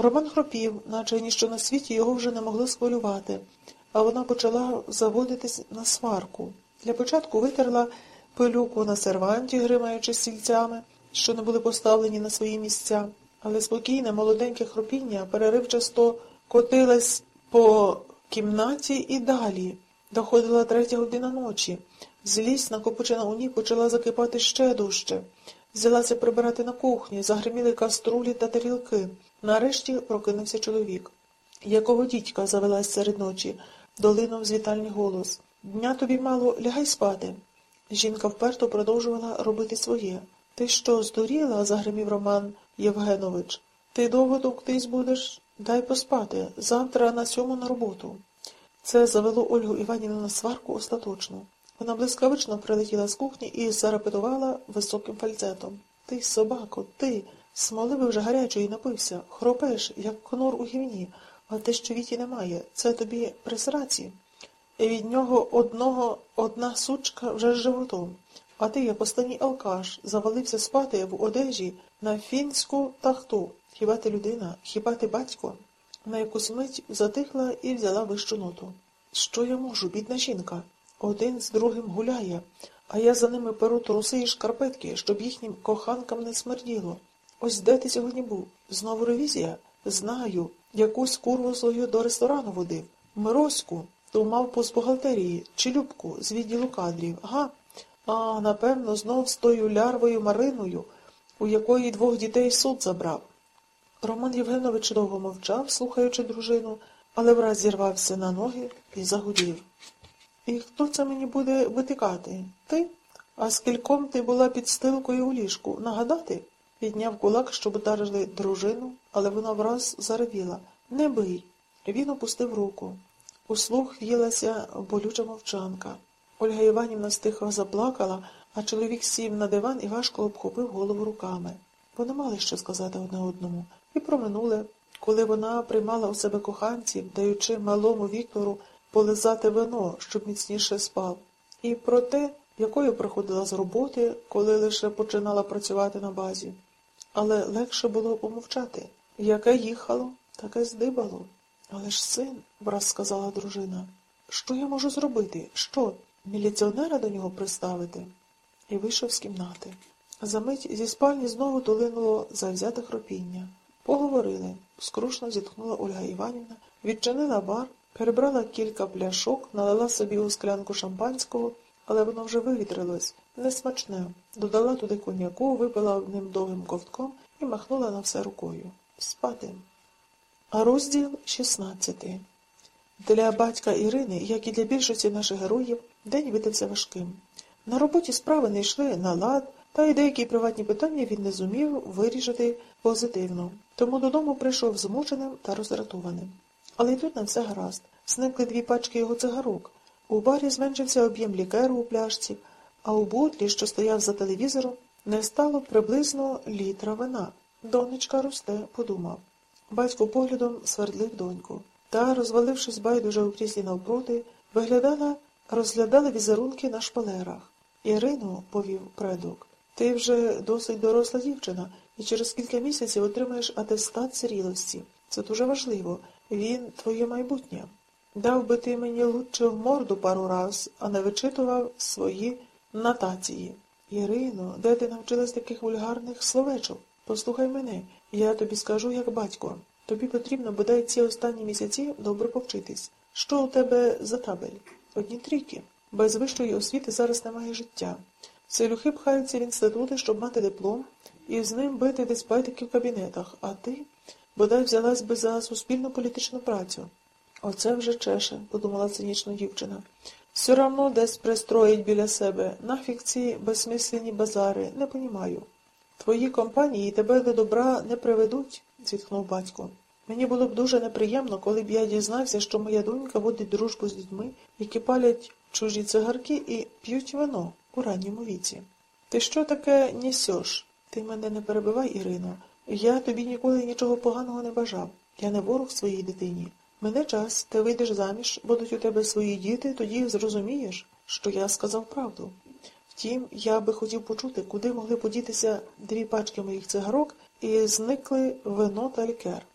Роман хропів, наче ніщо на світі його вже не могло схвилювати, а вона почала заводитись на сварку. Для початку витерла пилюку на серванті, гримаючи стільцями, що не були поставлені на свої місця, але спокійне, молоденьке хропіння переривчасто котилось по кімнаті і далі. Доходила третя година ночі. Злість, накопичена у ній, почала закипати ще дужче. Взялася прибирати на кухні, загриміли каструлі та тарілки. Нарешті прокинувся чоловік. Якого дідька завелась серед ночі, долинув з вітальний голос. Дня тобі мало, лягай спати. Жінка вперто продовжувала робити своє. Ти що, здуріла? загримів Роман Євгенович. Ти довго товктись будеш? Дай поспати. Завтра на сьому на роботу. Це завело Ольгу Іванівну на сварку остаточно. Вона блискавично прилетіла з кухні і зарепетувала високим фальцетом. Ти, собако, ти, смоливи вже гарячої напився, хропеш, як конор у гівні, а те, що віті немає, це тобі при сраці. І від нього одного одна сучка вже з животом. А ти, як останній алкаш, завалився спати в одежі на фінську тахту. Хіба ти людина, хіба ти батько? На якусь мить затихла і взяла вищу ноту. Що я можу, бідна жінка? Один з другим гуляє, а я за ними перу труси і шкарпетки, щоб їхнім коханкам не смерділо. Ось де ти сьогодні був? Знову ревізія? Знаю. Якусь курву свою до ресторану водив. Мироську, ту мавпу з бухгалтерії, чи Любку з відділу кадрів. Ага. А, напевно, знов з тою лярвою Мариною, у якої двох дітей суд забрав. Роман Євгенович довго мовчав, слухаючи дружину, але враз зірвався на ноги і загудів. І хто це мені буде витикати? Ти? А скільком ти була під стилкою у ліжку? Нагадати? Підняв кулак, щоб ударили дружину, але вона враз заревіла. Не бий. Він опустив руку. Услух в'їлася болюча мовчанка. Ольга Іванівна стихо заплакала, а чоловік сів на диван і важко обхопив голову руками. Вони мали що сказати одне одному. І про минуле, коли вона приймала у себе коханців, даючи малому Віктору полизати вино, щоб міцніше спав, і про те, якою приходила з роботи, коли лише починала працювати на базі. Але легше було помовчати. Яке їхало, таке здибало. Але ж син, враз сказала дружина, що я можу зробити? Що? Міліціонера до нього приставити? І вийшов з кімнати. Замить зі спальні знову долинуло завзяте хропіння. Поговорили. Скрушно зітхнула Ольга Іванівна, відчинила бар, перебрала кілька пляшок, налила собі у склянку шампанського, але воно вже вивітрилось, несмачне. Додала туди коньяку, випила одним довгим ковтком і махнула на все рукою. Спати. Розділ 16. Для батька Ірини, як і для більшості наших героїв, день видався важким. На роботі справи не йшли на лад, та й деякі приватні питання він не зумів вирішити позитивно, тому додому прийшов змученим та роздратованим. Але й тут не все гаразд. Зникли дві пачки його цигарок. У барі зменшився об'єм лікеру у пляшці, а у бутлі, що стояв за телевізором, не стало приблизно літра вина. Донечка росте, подумав. Батько поглядом свердлив доньку. Та, розвалившись байдуже у кріслі навпроти, виглядала, розглядала візерунки на шпалерах. Ірину, повів предок, ти вже досить доросла дівчина, і через кілька місяців отримаєш атестат зрілості. Це дуже важливо. Він твоє майбутнє. Дав би ти мені лучше в морду пару раз, а не вичитував свої нотації. Ірино, де ти навчилась таких вульгарних словечок? Послухай мене, я тобі скажу, як батько. Тобі потрібно бодай ці останні місяці добре повчитись. Що у тебе за табель? Одні трійки. Без вищої освіти зараз немає життя. Селюхи пхаються в інститути, щоб мати диплом, і з ним бити десь байтики в кабінетах, а ти бодай взялась би за суспільну політичну працю. Оце вже чеше, подумала цинічно дівчина. Все равно десь пристроїть біля себе. Нафіг ці безсмислені базари, не понімаю. Твої компанії тебе до добра не приведуть, зітхнув батько. Мені було б дуже неприємно, коли б я дізнався, що моя донька водить дружбу з людьми, які палять чужі цигарки і п'ють вино у ранньому віці. Ти що таке несеш? Ти мене не перебивай, Ірино. Я тобі ніколи нічого поганого не бажав. Я не ворог своїй дитині. Мене час, ти вийдеш заміж, будуть у тебе свої діти, тоді зрозумієш, що я сказав правду. Втім, я би хотів почути, куди могли подітися дві пачки моїх цигарок і зникли вино та лікер.